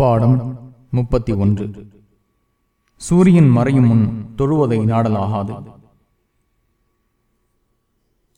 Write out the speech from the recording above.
பாடம் முப்பத்தி ஒன்று. சூரியன் மறையும் முன் தொழுவதை நாடலாகாது.